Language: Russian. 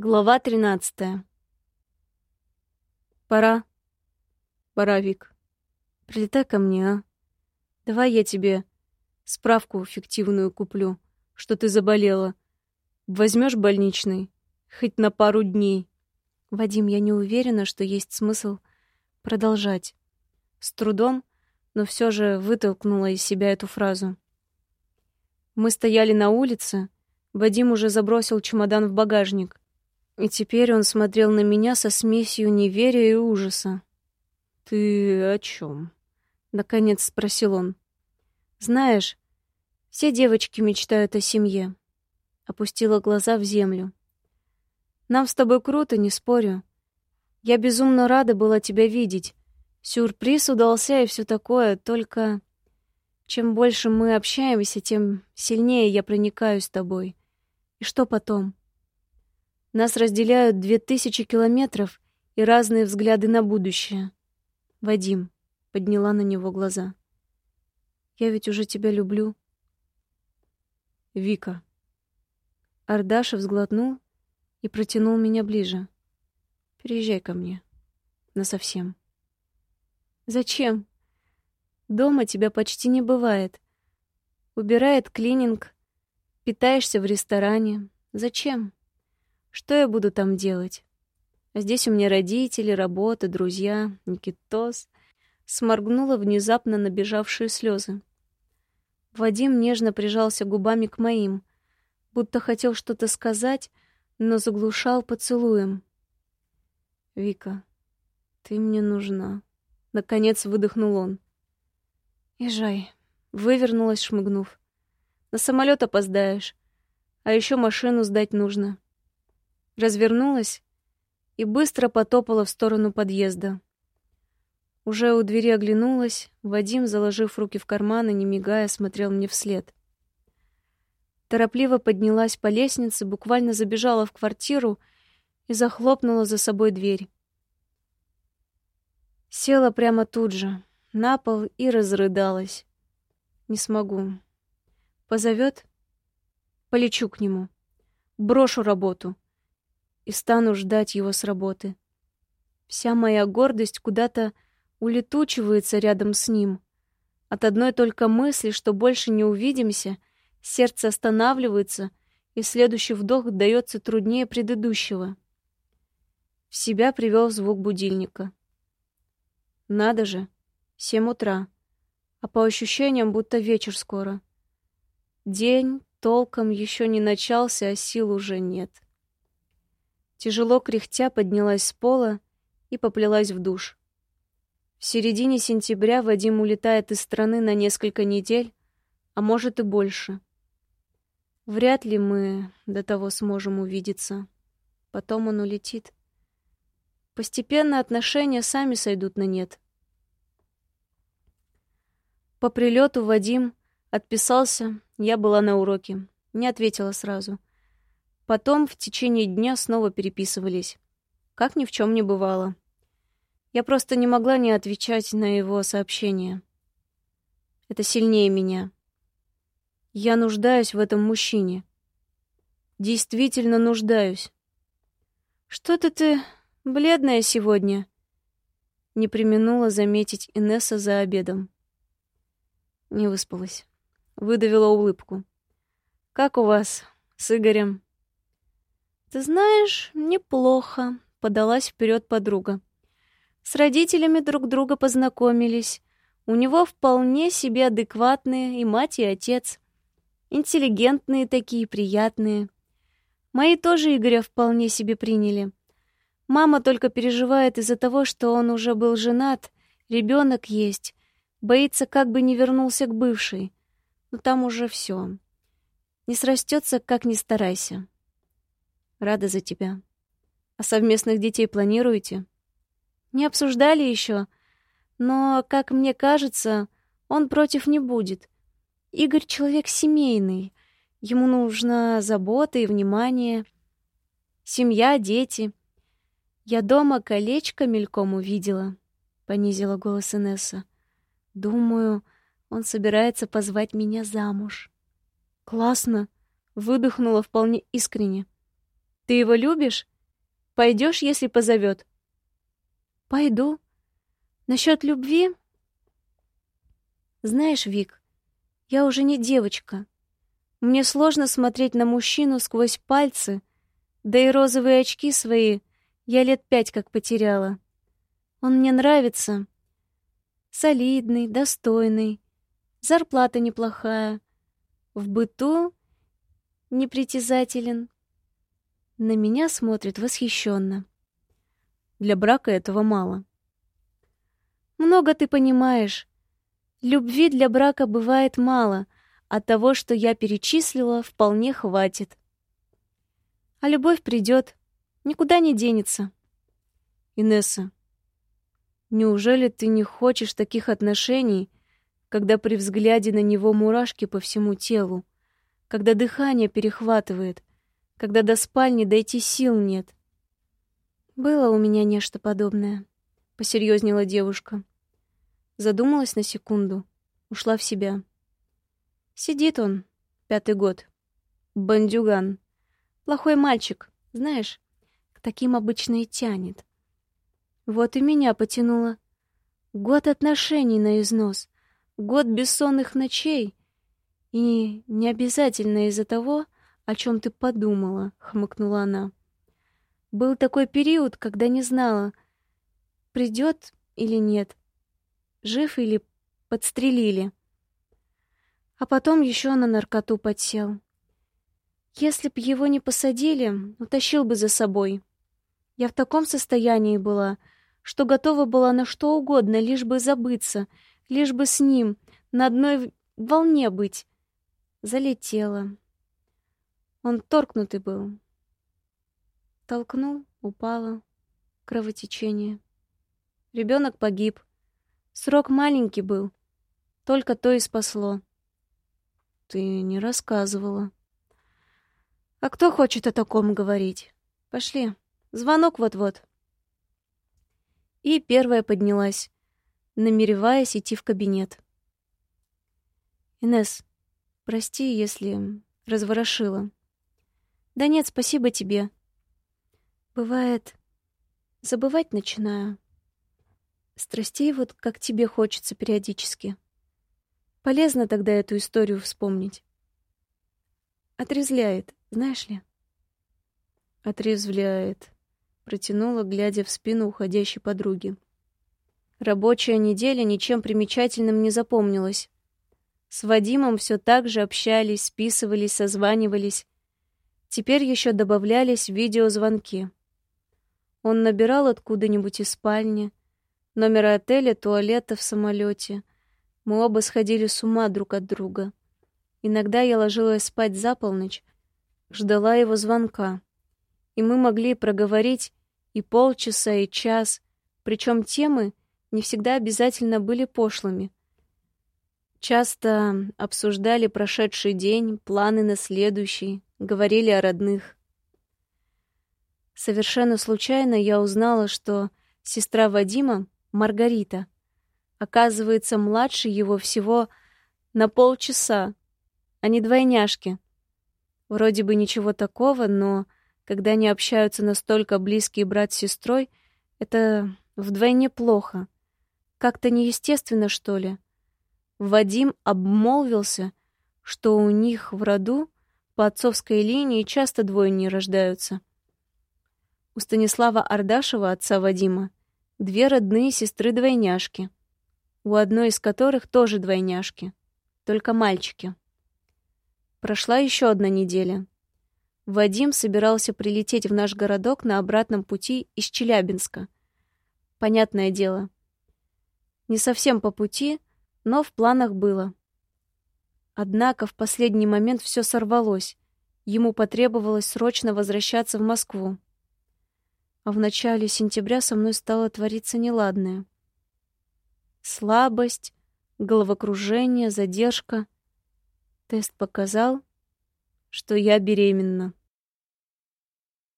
Глава тринадцатая. Пора. Пора, Вик. Прилетай ко мне, а? Давай я тебе справку фиктивную куплю, что ты заболела. Возьмешь больничный, хоть на пару дней. Вадим, я не уверена, что есть смысл продолжать. С трудом, но все же вытолкнула из себя эту фразу. Мы стояли на улице, Вадим уже забросил чемодан в багажник. И теперь он смотрел на меня со смесью неверия и ужаса. «Ты о чем? наконец спросил он. «Знаешь, все девочки мечтают о семье». Опустила глаза в землю. «Нам с тобой круто, не спорю. Я безумно рада была тебя видеть. Сюрприз удался и все такое, только... Чем больше мы общаемся, тем сильнее я проникаюсь тобой. И что потом? Нас разделяют две тысячи километров и разные взгляды на будущее. Вадим подняла на него глаза. Я ведь уже тебя люблю. Вика. Ардашев сглотнул и протянул меня ближе. Переезжай ко мне. Насовсем. Зачем? Дома тебя почти не бывает. Убирает клининг, питаешься в ресторане. Зачем? Что я буду там делать? Здесь у меня родители, работа, друзья, Никитос. Сморгнула внезапно набежавшие слезы. Вадим нежно прижался губами к моим, будто хотел что-то сказать, но заглушал поцелуем. «Вика, ты мне нужна», — наконец выдохнул он. «Езжай», — вывернулась, шмыгнув. «На самолет опоздаешь, а еще машину сдать нужно» развернулась и быстро потопала в сторону подъезда. Уже у двери оглянулась, Вадим, заложив руки в карманы, не мигая, смотрел мне вслед. Торопливо поднялась по лестнице, буквально забежала в квартиру и захлопнула за собой дверь. Села прямо тут же, на пол и разрыдалась. Не смогу. Позовет? Полечу к нему. Брошу работу и стану ждать его с работы. Вся моя гордость куда-то улетучивается рядом с ним. От одной только мысли, что больше не увидимся, сердце останавливается, и следующий вдох дается труднее предыдущего. В себя привел звук будильника. Надо же, семь утра, а по ощущениям будто вечер скоро. День толком еще не начался, а сил уже нет. Тяжело кряхтя поднялась с пола и поплелась в душ. В середине сентября Вадим улетает из страны на несколько недель, а может и больше. Вряд ли мы до того сможем увидеться. Потом он улетит. Постепенно отношения сами сойдут на нет. По прилету Вадим отписался, я была на уроке. Не ответила сразу. Потом в течение дня снова переписывались. Как ни в чем не бывало. Я просто не могла не отвечать на его сообщения. Это сильнее меня. Я нуждаюсь в этом мужчине. Действительно нуждаюсь. Что-то ты бледная сегодня. Не применула заметить Инесса за обедом. Не выспалась. Выдавила улыбку. Как у вас с Игорем? «Ты знаешь, неплохо», — подалась вперед подруга. «С родителями друг друга познакомились. У него вполне себе адекватные и мать, и отец. Интеллигентные такие, приятные. Мои тоже Игоря вполне себе приняли. Мама только переживает из-за того, что он уже был женат, ребенок есть, боится, как бы не вернулся к бывшей. Но там уже все. Не срастется, как ни старайся». Рада за тебя. А совместных детей планируете? Не обсуждали еще, но, как мне кажется, он против не будет. Игорь человек семейный. Ему нужна забота и внимание. Семья, дети. Я дома колечко мельком увидела, понизила голос Инесса. Думаю, он собирается позвать меня замуж. Классно, выдохнула вполне искренне. Ты его любишь? Пойдешь, если позовет? Пойду. Насчет любви? Знаешь, Вик, я уже не девочка. Мне сложно смотреть на мужчину сквозь пальцы, да и розовые очки свои я лет пять как потеряла. Он мне нравится. Солидный, достойный, зарплата неплохая. В быту непритязателен. На меня смотрит восхищенно. Для брака этого мало. Много ты понимаешь. Любви для брака бывает мало, а того, что я перечислила, вполне хватит. А любовь придет, никуда не денется. Инесса, неужели ты не хочешь таких отношений, когда при взгляде на него мурашки по всему телу, когда дыхание перехватывает, когда до спальни дойти сил нет? Было у меня нечто подобное, посерьезнела девушка. Задумалась на секунду, ушла в себя. Сидит он, пятый год. Бандюган. Плохой мальчик, знаешь, к таким обычно и тянет. Вот и меня потянуло. Год отношений на износ, год бессонных ночей. И не обязательно из-за того, о чем ты подумала, хмыкнула она. Был такой период, когда не знала, придет или нет жив или подстрелили. А потом еще на наркоту подсел. Если б его не посадили, утащил бы за собой. Я в таком состоянии была, что готова была на что угодно, лишь бы забыться, лишь бы с ним, на одной волне быть. Залетела. Он торкнутый был. Толкнул, упала. Кровотечение. Ребенок погиб. Срок маленький был. Только то и спасло. Ты не рассказывала. А кто хочет о таком говорить? Пошли. Звонок вот-вот. И первая поднялась, намереваясь идти в кабинет. Инес, прости, если разворошила. Да нет, спасибо тебе. Бывает, забывать начинаю. Страстей вот как тебе хочется периодически. Полезно тогда эту историю вспомнить. Отрезвляет, знаешь ли? Отрезвляет, протянула, глядя в спину уходящей подруги. Рабочая неделя ничем примечательным не запомнилась. С Вадимом все так же общались, списывались, созванивались. Теперь еще добавлялись видеозвонки. Он набирал откуда-нибудь из спальни, номера отеля, туалета в самолете. Мы оба сходили с ума друг от друга. Иногда я ложилась спать за полночь, ждала его звонка. И мы могли проговорить и полчаса, и час, причем темы не всегда обязательно были пошлыми. Часто обсуждали прошедший день, планы на следующий, говорили о родных. Совершенно случайно я узнала, что сестра Вадима Маргарита. Оказывается, младше его всего на полчаса, а не двойняшки. Вроде бы ничего такого, но когда они общаются настолько близкие брат с сестрой, это вдвойне плохо. Как-то неестественно, что ли. Вадим обмолвился, что у них в роду по отцовской линии часто двойни рождаются. У Станислава Ардашева, отца Вадима, две родные сестры-двойняшки, у одной из которых тоже двойняшки, только мальчики. Прошла еще одна неделя. Вадим собирался прилететь в наш городок на обратном пути из Челябинска. Понятное дело. Не совсем по пути, но в планах было. Однако в последний момент все сорвалось. Ему потребовалось срочно возвращаться в Москву а в начале сентября со мной стало твориться неладное. Слабость, головокружение, задержка. Тест показал, что я беременна.